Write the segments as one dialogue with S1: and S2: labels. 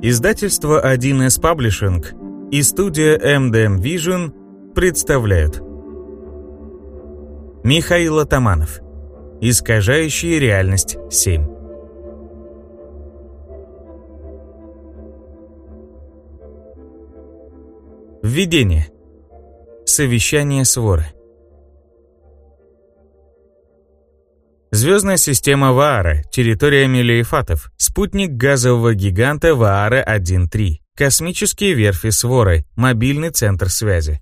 S1: Издательство 1С Паблишинг и студия MDM Vision представляют. Михаил Атаманов. Искажающие реальность 7 Введение. Совещание своры Звездная система Ваара, территория Мелиефатов, спутник газового гиганта Ваара-1-3, космические верфи Своры, мобильный центр связи.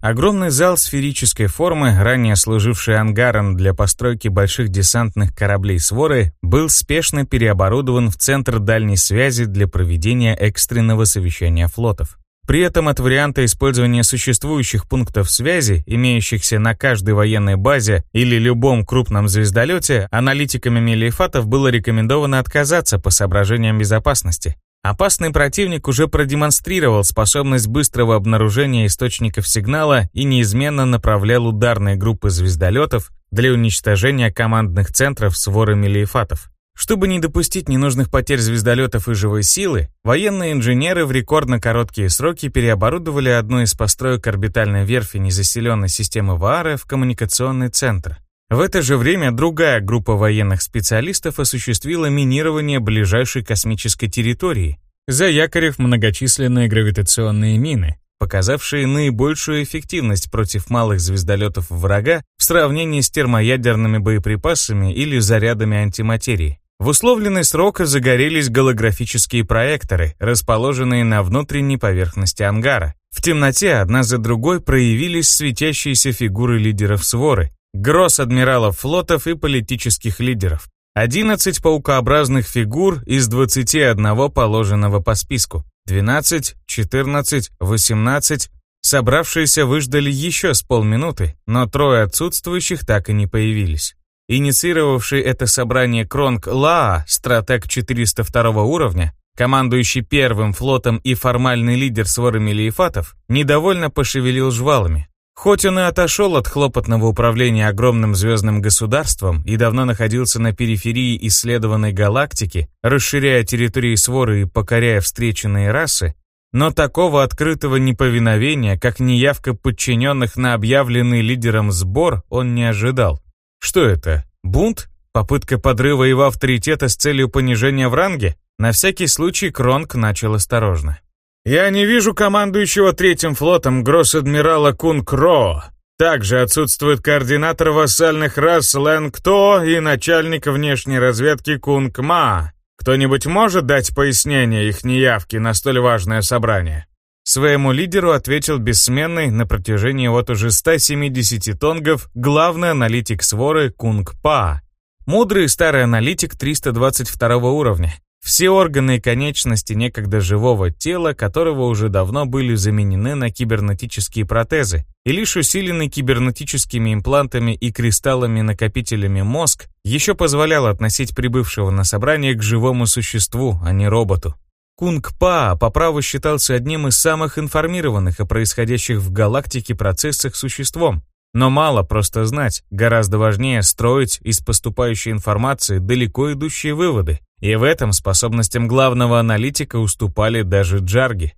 S1: Огромный зал сферической формы, ранее служивший ангаром для постройки больших десантных кораблей Своры, был спешно переоборудован в центр дальней связи для проведения экстренного совещания флотов. При этом от варианта использования существующих пунктов связи, имеющихся на каждой военной базе или любом крупном звездолете, аналитиками Мелиефатов было рекомендовано отказаться по соображениям безопасности. Опасный противник уже продемонстрировал способность быстрого обнаружения источников сигнала и неизменно направлял ударные группы звездолетов для уничтожения командных центров своры Мелиефатов. Чтобы не допустить ненужных потерь звездолетов и живой силы, военные инженеры в рекордно короткие сроки переоборудовали одну из построек орбитальной верфи незаселенной системы Ваары в коммуникационный центр. В это же время другая группа военных специалистов осуществила минирование ближайшей космической территории, заякорив многочисленные гравитационные мины, показавшие наибольшую эффективность против малых звездолетов врага в сравнении с термоядерными боеприпасами или зарядами антиматерии. В условленный срок загорелись голографические проекторы, расположенные на внутренней поверхности ангара. В темноте одна за другой проявились светящиеся фигуры лидеров своры, гроз адмиралов флотов и политических лидеров. 11 паукообразных фигур из 21 положенного по списку. 12, 14, 18. Собравшиеся выждали еще с полминуты, но трое отсутствующих так и не появились. Инициировавший это собрание Кронг Лаа, стратег 402 уровня, командующий первым флотом и формальный лидер своры Мелиефатов, недовольно пошевелил жвалами. Хоть он и отошел от хлопотного управления огромным звездным государством и давно находился на периферии исследованной галактики, расширяя территории своры и покоряя встреченные расы, но такого открытого неповиновения, как неявка подчиненных на объявленный лидером сбор, он не ожидал. Что это? Бунт? Попытка подрыва его авторитета с целью понижения в ранге? На всякий случай Кронг начал осторожно. «Я не вижу командующего третьим флотом гросс-адмирала Кунг Ро. Также отсутствует координатор вассальных рас Лэнг То и начальник внешней разведки Кунг Ма. Кто-нибудь может дать пояснение их неявки на столь важное собрание?» Своему лидеру ответил бессменный на протяжении вот уже 170 тонгов главный аналитик своры Кунг Па. Мудрый старый аналитик 322 уровня. Все органы и конечности некогда живого тела, которого уже давно были заменены на кибернетические протезы, и лишь усиленный кибернетическими имплантами и кристаллами-накопителями мозг еще позволял относить прибывшего на собрание к живому существу, а не роботу. Кунг-Па по праву считался одним из самых информированных о происходящих в галактике процессах существом. Но мало просто знать, гораздо важнее строить из поступающей информации далеко идущие выводы. И в этом способностям главного аналитика уступали даже джарги.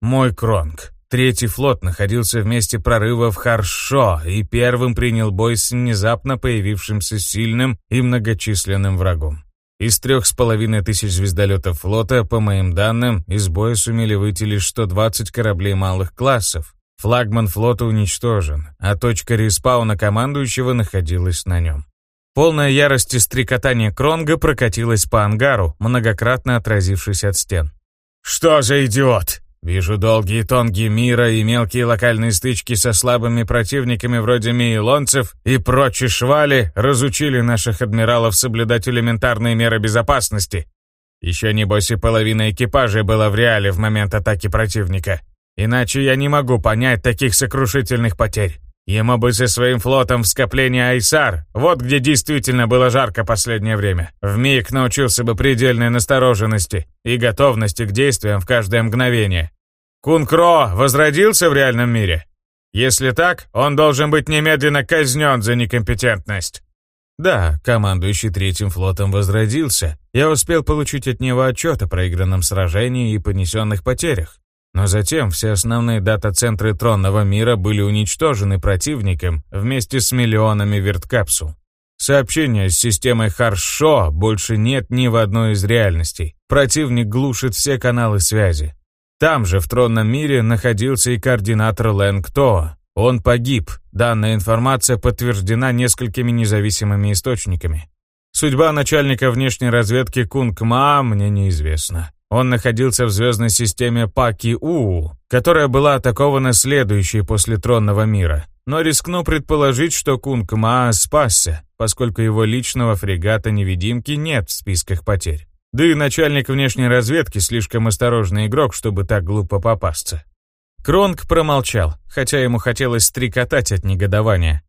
S1: Мой Кронг. Третий флот находился в месте прорыва в Харшо и первым принял бой с внезапно появившимся сильным и многочисленным врагом. Из трех с половиной тысяч звездолетов флота, по моим данным, из боя сумели выйти лишь 120 кораблей малых классов. Флагман флота уничтожен, а точка респауна командующего находилась на нем. Полная ярости стрекотания Кронга прокатилась по ангару, многократно отразившись от стен. «Что за идиот?» Вижу долгие тонги мира и мелкие локальные стычки со слабыми противниками вроде мейлонцев и прочие швали разучили наших адмиралов соблюдать элементарные меры безопасности. Еще небось и половина экипажа была в реале в момент атаки противника. Иначе я не могу понять таких сокрушительных потерь. Ему бы со своим флотом в скопление Айсар, вот где действительно было жарко последнее время. Вмиг научился бы предельной настороженности и готовности к действиям в каждое мгновение. Кункро возродился в реальном мире? Если так, он должен быть немедленно казнен за некомпетентность. Да, командующий третьим флотом возродился. Я успел получить от него отчет о проигранном сражении и понесенных потерях. Но затем все основные дата-центры тронного мира были уничтожены противником вместе с миллионами верткапсул. Сообщения с системой «Хорошо» больше нет ни в одной из реальностей. Противник глушит все каналы связи. Там же, в тронном мире, находился и координатор Лэнг Тоа. Он погиб. Данная информация подтверждена несколькими независимыми источниками. Судьба начальника внешней разведки Кунг Ма мне неизвестна. Он находился в звездной системе Паки-У, которая была атакована следующей после тронного мира. Но рискну предположить, что Кунг Ма спасся, поскольку его личного фрегата-невидимки нет в списках потерь. Да и начальник внешней разведки слишком осторожный игрок, чтобы так глупо попасться. Кронг промолчал, хотя ему хотелось стрекотать от негодования.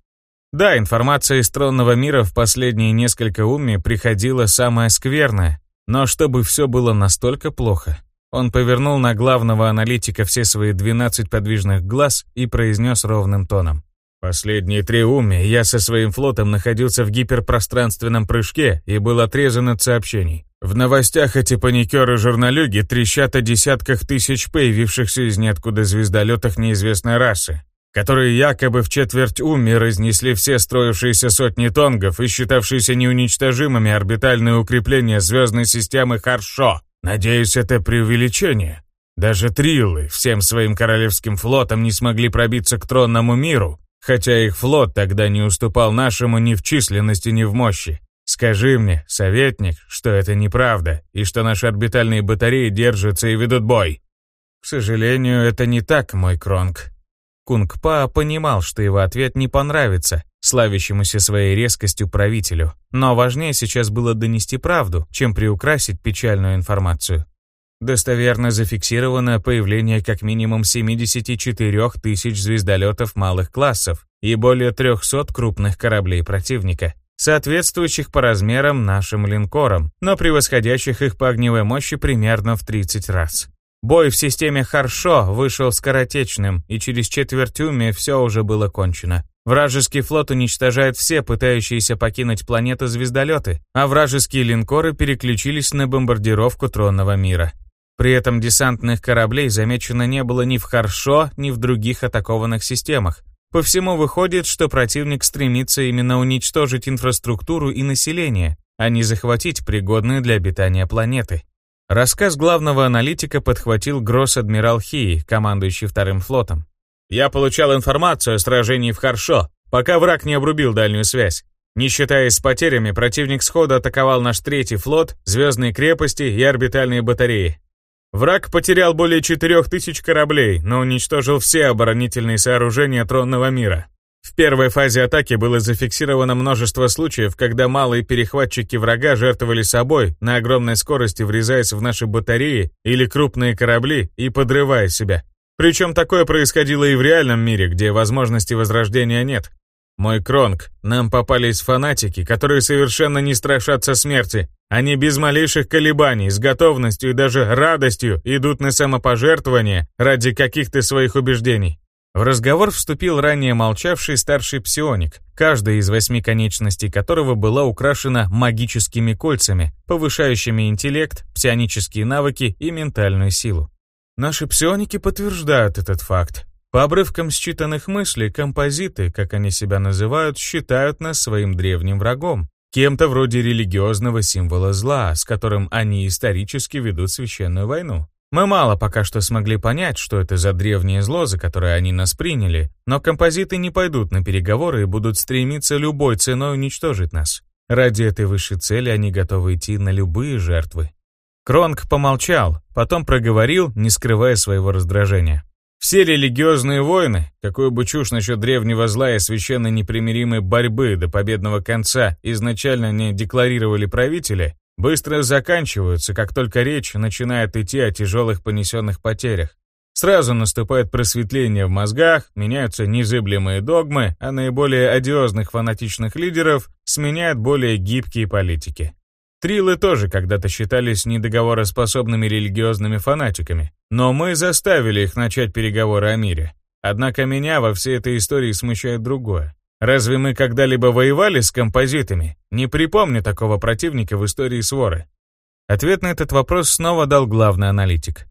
S1: Да, информация из тронного мира в последние несколько уми приходила самая скверная, но чтобы все было настолько плохо. Он повернул на главного аналитика все свои 12 подвижных глаз и произнес ровным тоном. Последние три уми я со своим флотом находился в гиперпространственном прыжке и был отрезан от сообщений. В новостях эти паникеры-журналюги трещат о десятках тысяч появившихся из ниоткуда звездолетах неизвестной расы, которые якобы в четверть уми разнесли все строившиеся сотни тонгов и считавшиеся неуничтожимыми орбитальные укрепления звездной системы Харшо. Надеюсь, это преувеличение. Даже триллы всем своим королевским флотом не смогли пробиться к тронному миру, хотя их флот тогда не уступал нашему ни в численности, ни в мощи. Скажи мне, советник, что это неправда, и что наши орбитальные батареи держатся и ведут бой. К сожалению, это не так, мой Кронг. Кунг Па понимал, что его ответ не понравится славящемуся своей резкостью правителю, но важнее сейчас было донести правду, чем приукрасить печальную информацию. Достоверно зафиксировано появление как минимум 74 тысяч звездолетов малых классов и более 300 крупных кораблей противника, соответствующих по размерам нашим линкорам, но превосходящих их по огневой мощи примерно в 30 раз. Бой в системе «Харшо» вышел скоротечным, и через четверть уме все уже было кончено. Вражеский флот уничтожает все пытающиеся покинуть планету звездолеты, а вражеские линкоры переключились на бомбардировку тронного мира. При этом десантных кораблей замечено не было ни в Харшо, ни в других атакованных системах, по всему выходит, что противник стремится именно уничтожить инфраструктуру и население, а не захватить пригодные для обитания планеты. Рассказ главного аналитика подхватил гросс-адмирал Хии, командующий вторым флотом. «Я получал информацию о сражении в Харшо, пока враг не обрубил дальнюю связь. Не считаясь с потерями, противник сходу атаковал наш третий флот, звездные крепости и орбитальные батареи. Враг потерял более 4000 кораблей, но уничтожил все оборонительные сооружения тронного мира. В первой фазе атаки было зафиксировано множество случаев, когда малые перехватчики врага жертвовали собой, на огромной скорости врезаясь в наши батареи или крупные корабли и подрывая себя. Причем такое происходило и в реальном мире, где возможности возрождения нет. Мой Кронг, нам попались фанатики, которые совершенно не страшатся смерти. Они без малейших колебаний, с готовностью и даже радостью идут на самопожертвование ради каких-то своих убеждений. В разговор вступил ранее молчавший старший псионик, каждая из восьми конечностей которого была украшена магическими кольцами, повышающими интеллект, псионические навыки и ментальную силу. Наши псионики подтверждают этот факт, по обрывкам считанных мыслей, композиты, как они себя называют, считают нас своим древним врагом, кем-то вроде религиозного символа зла, с которым они исторически ведут священную войну. Мы мало пока что смогли понять, что это за древнее зло, за которое они нас приняли, но композиты не пойдут на переговоры и будут стремиться любой ценой уничтожить нас. Ради этой высшей цели они готовы идти на любые жертвы. Кронг помолчал, потом проговорил, не скрывая своего раздражения. Все религиозные войны, какую бы чушь насчет древнего зла и священно непримиримой борьбы до победного конца изначально не декларировали правители, быстро заканчиваются, как только речь начинает идти о тяжелых понесенных потерях. Сразу наступает просветление в мозгах, меняются незыблемые догмы, а наиболее одиозных фанатичных лидеров сменяют более гибкие политики. Трилы тоже когда-то считались недоговороспособными религиозными фанатиками, но мы заставили их начать переговоры о мире. Однако меня во всей этой истории смущает другое. Разве мы когда-либо воевали с композитами? Не припомню такого противника в истории своры. Ответ на этот вопрос снова дал главный аналитик.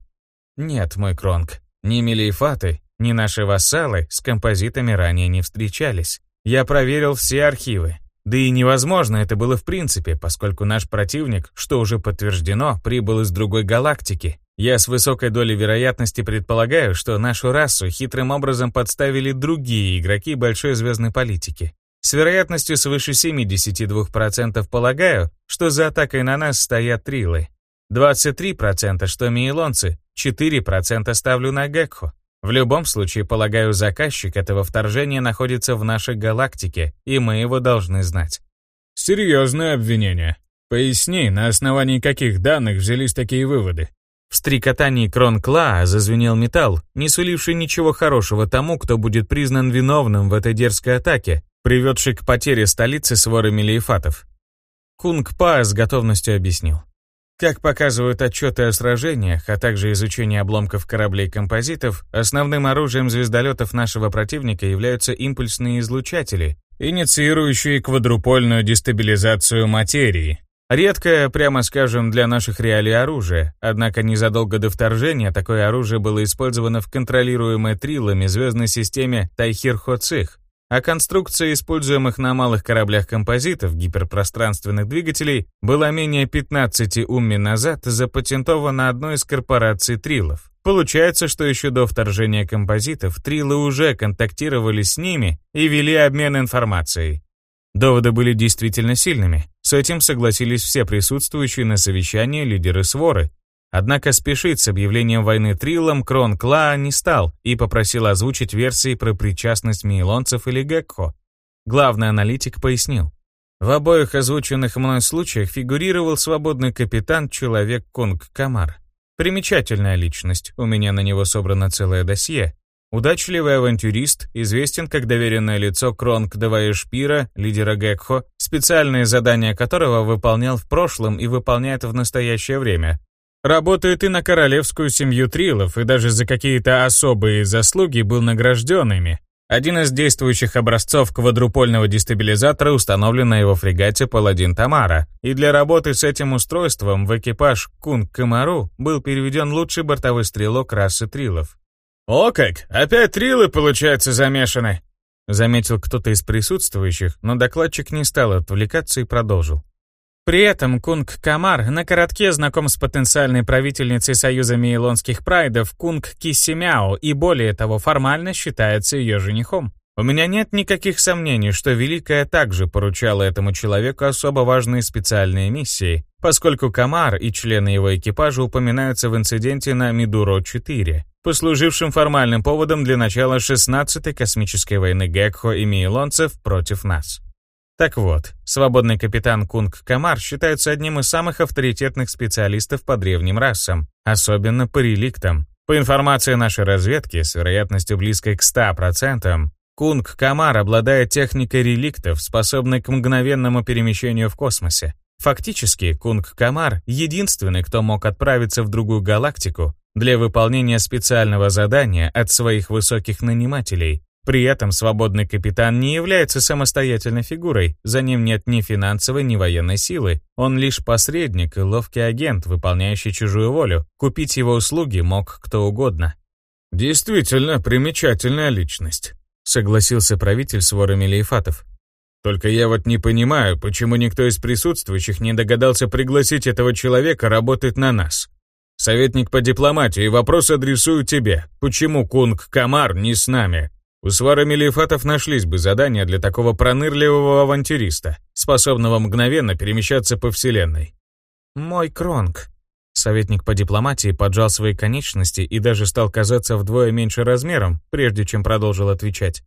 S1: Нет, мой Кронг, ни Мелиефаты, ни наши вассалы с композитами ранее не встречались. Я проверил все архивы. Да и невозможно это было в принципе, поскольку наш противник, что уже подтверждено, прибыл из другой галактики. Я с высокой долей вероятности предполагаю, что нашу расу хитрым образом подставили другие игроки большой звездной политики. С вероятностью свыше 72% полагаю, что за атакой на нас стоят трилы. 23% что мейлонцы, 4% ставлю на Гекхо. В любом случае, полагаю, заказчик этого вторжения находится в нашей галактике, и мы его должны знать.
S2: Серьезное обвинение. Поясни, на основании каких данных взялись такие выводы?
S1: В стрекотании Кронкла зазвенел металл, не суливший ничего хорошего тому, кто будет признан виновным в этой дерзкой атаке, приведшей к потере столицы своры Мелиефатов. Кунг Па с готовностью объяснил. Как показывают отчеты о сражениях, а также изучение обломков кораблей-композитов, основным оружием звездолетов нашего противника являются импульсные излучатели, инициирующие квадрупольную дестабилизацию материи. Редкое, прямо скажем, для наших реалий оружие, однако незадолго до вторжения такое оружие было использовано в контролируемой трилами звездной системе Тайхир-Хоцих, а конструкция используемых на малых кораблях композитов гиперпространственных двигателей была менее 15 умми назад запатентована одной из корпораций Трилов. Получается, что еще до вторжения композитов Трилы уже контактировали с ними и вели обмен информацией. Доводы были действительно сильными. С этим согласились все присутствующие на совещании лидеры своры, Однако спешить с объявлением войны Триллом Крон Клаа не стал и попросил озвучить версии про причастность мейлонцев или Гекко. Главный аналитик пояснил. В обоих озвученных мной случаях фигурировал свободный капитан человек Кунг Камар. Примечательная личность, у меня на него собрано целое досье. Удачливый авантюрист, известен как доверенное лицо Кронг Даваешпира, лидера Гекхо, специальные задания которого выполнял в прошлом и выполняет в настоящее время, Работает и на королевскую семью Трилов, и даже за какие-то особые заслуги был награжден ими. Один из действующих образцов квадрупольного дестабилизатора установлен на его фрегате «Паладин Тамара», и для работы с этим устройством в экипаж Кунг Камару был переведен лучший бортовой стрелок расы Трилов.
S2: «О как! Опять Трилы, получается, замешаны!»
S1: Заметил кто-то из присутствующих, но докладчик не стал отвлекаться и продолжил. При этом Кунг Камар на коротке знаком с потенциальной правительницей Союза Мейлонских Прайдов Кунг Киссимяо и более того формально считается ее женихом. У меня нет никаких сомнений, что Великая также поручала этому человеку особо важные специальные миссии, поскольку Камар и члены его экипажа упоминаются в инциденте на Мидуро-4, послужившем формальным поводом для начала 16-й космической войны Гекхо и Мейлонцев против нас. Так вот, свободный капитан Кунг Камар считается одним из самых авторитетных специалистов по древним расам, особенно по реликтам. По информации нашей разведки, с вероятностью близкой к 100%, Кунг Камар обладает техникой реликтов, способной к мгновенному перемещению в космосе. Фактически, Кунг Камар — единственный, кто мог отправиться в другую галактику для выполнения специального задания от своих высоких нанимателей, при этом свободный капитан не является самостоятельной фигурой, за ним нет ни финансовой, ни военной силы. Он лишь посредник и ловкий агент, выполняющий чужую волю. Купить его услуги мог кто угодно.
S2: «Действительно примечательная личность», — согласился правитель своры Мелиефатов. «Только я вот не понимаю, почему никто из присутствующих не догадался пригласить этого человека работать на нас. Советник по дипломатии, вопрос адресую тебе. Почему Кунг Камар не с нами?» У свара Мелиефатов нашлись бы задания для такого пронырливого авантюриста, способного мгновенно перемещаться по Вселенной.
S1: «Мой Кронг». Советник по дипломатии поджал свои конечности и даже стал казаться вдвое меньше размером, прежде чем продолжил отвечать.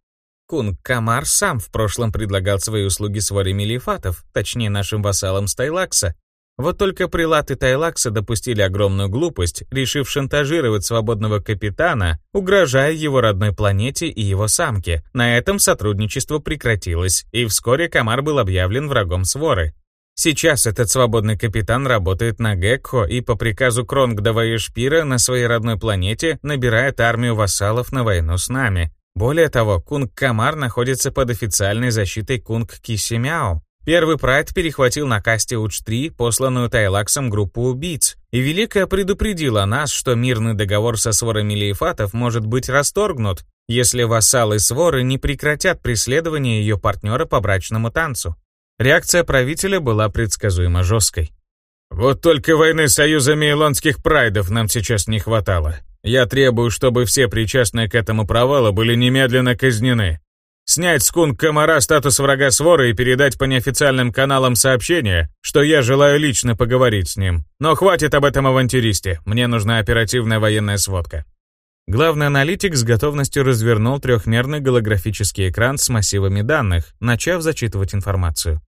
S1: Кунг Камар сам в прошлом предлагал свои услуги своре Мелиефатов, точнее нашим вассалам Стайлакса, вот только прилаты Тайлакса допустили огромную глупость, решив шантажировать свободного капитана, угрожая его родной планете и его самке. На этом сотрудничество прекратилось, и вскоре Камар был объявлен врагом своры. Сейчас этот свободный капитан работает на Гекхо и по приказу кронгов Даваи Шпира на своей родной планете набирает армию вассалов на войну с нами. Более того, Кунг-Камар находится под официальной защитой Кунг-Кисимяо. Первый прайд перехватил на Касти-Уч-3 посланную Тайлаксом группу убийц, и Великая предупредила нас, что мирный договор со сворами Лейфатов может быть расторгнут, если вассалы своры не прекратят преследование ее партнера по брачному танцу. Реакция правителя была предсказуемо жесткой.
S2: «Вот только войны с союзами илонских прайдов нам сейчас не хватало. Я требую, чтобы все причастные к этому провалу были немедленно казнены. Снять с кунг комара статус врага своры и передать по неофициальным каналам сообщение, что я желаю лично поговорить с ним. Но хватит об этом авантюристе, мне нужна оперативная военная сводка».
S1: Главный аналитик с готовностью развернул трехмерный голографический экран с массивами данных, начав зачитывать информацию.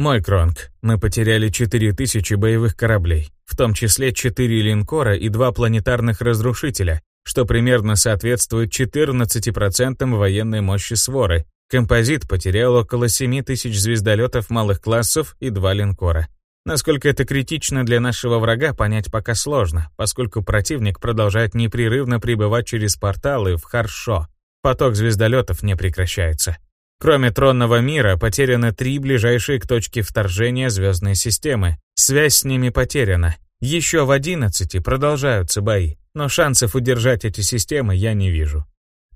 S1: «Мой Кронг, мы потеряли 4000 боевых кораблей, в том числе 4 линкора и 2 планетарных разрушителя, что примерно соответствует 14% военной мощи своры. Композит потерял около 7000 звездолетов малых классов и 2 линкора. Насколько это критично для нашего врага, понять пока сложно, поскольку противник продолжает непрерывно прибывать через порталы в Харшо. Поток звездолетов не прекращается. Кроме тронного мира, потеряны три ближайшие к точке вторжения звездной системы. Связь с ними потеряна. Еще в 11 продолжаются бои, но шансов удержать эти системы я не вижу.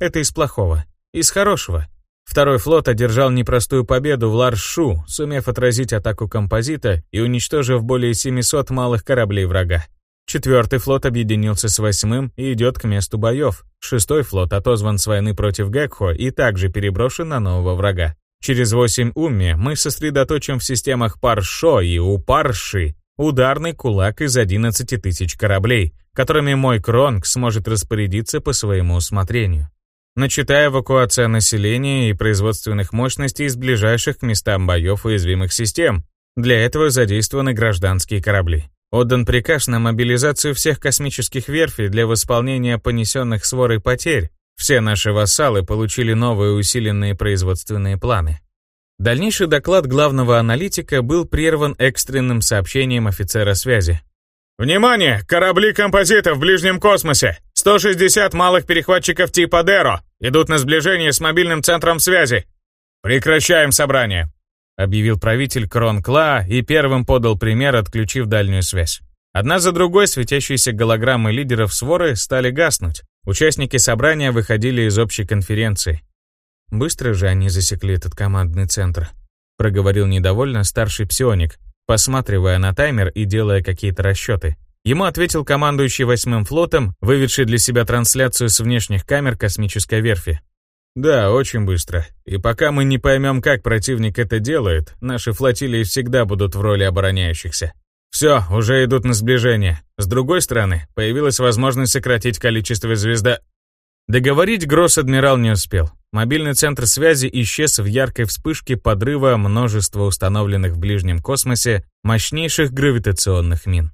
S1: Это из плохого. Из хорошего. Второй флот одержал непростую победу в Ларшу, сумев отразить атаку композита и уничтожив более 700 малых кораблей врага. Четвертый флот объединился с восьмым и идет к месту боев. Шестой флот отозван с войны против Гекхо и также переброшен на нового врага. Через восемь Умми мы сосредоточим в системах Паршо и Упарши ударный кулак из 11 тысяч кораблей, которыми мой Кронг сможет распорядиться по своему усмотрению. Начатая эвакуация населения и производственных мощностей из ближайших к местам боев уязвимых систем. Для этого задействованы гражданские корабли. Отдан приказ на мобилизацию всех космических верфей для восполнения понесенных сворой потерь. Все наши вассалы получили новые усиленные производственные планы. Дальнейший доклад главного аналитика был прерван экстренным сообщением офицера связи.
S2: «Внимание! Корабли композита в ближнем космосе! 160 малых перехватчиков типа Деро идут на сближение с мобильным центром связи! Прекращаем собрание!»
S1: Объявил правитель Крон Кла и первым подал пример, отключив дальнюю связь. Одна за другой светящиеся голограммы лидеров своры стали гаснуть. Участники собрания выходили из общей конференции. Быстро же они засекли этот командный центр, проговорил недовольно старший псионик, посматривая на таймер и делая какие-то расчеты. Ему ответил командующий восьмым флотом, выведший для себя трансляцию с внешних камер космической верфи. Да, очень быстро. И пока мы не поймем, как противник это делает, наши флотилии всегда будут в роли обороняющихся. Все, уже идут на сближение. С другой стороны, появилась возможность сократить количество звезда... Договорить Гросс-адмирал не успел. Мобильный центр связи исчез в яркой вспышке подрыва множества установленных в ближнем космосе мощнейших гравитационных мин.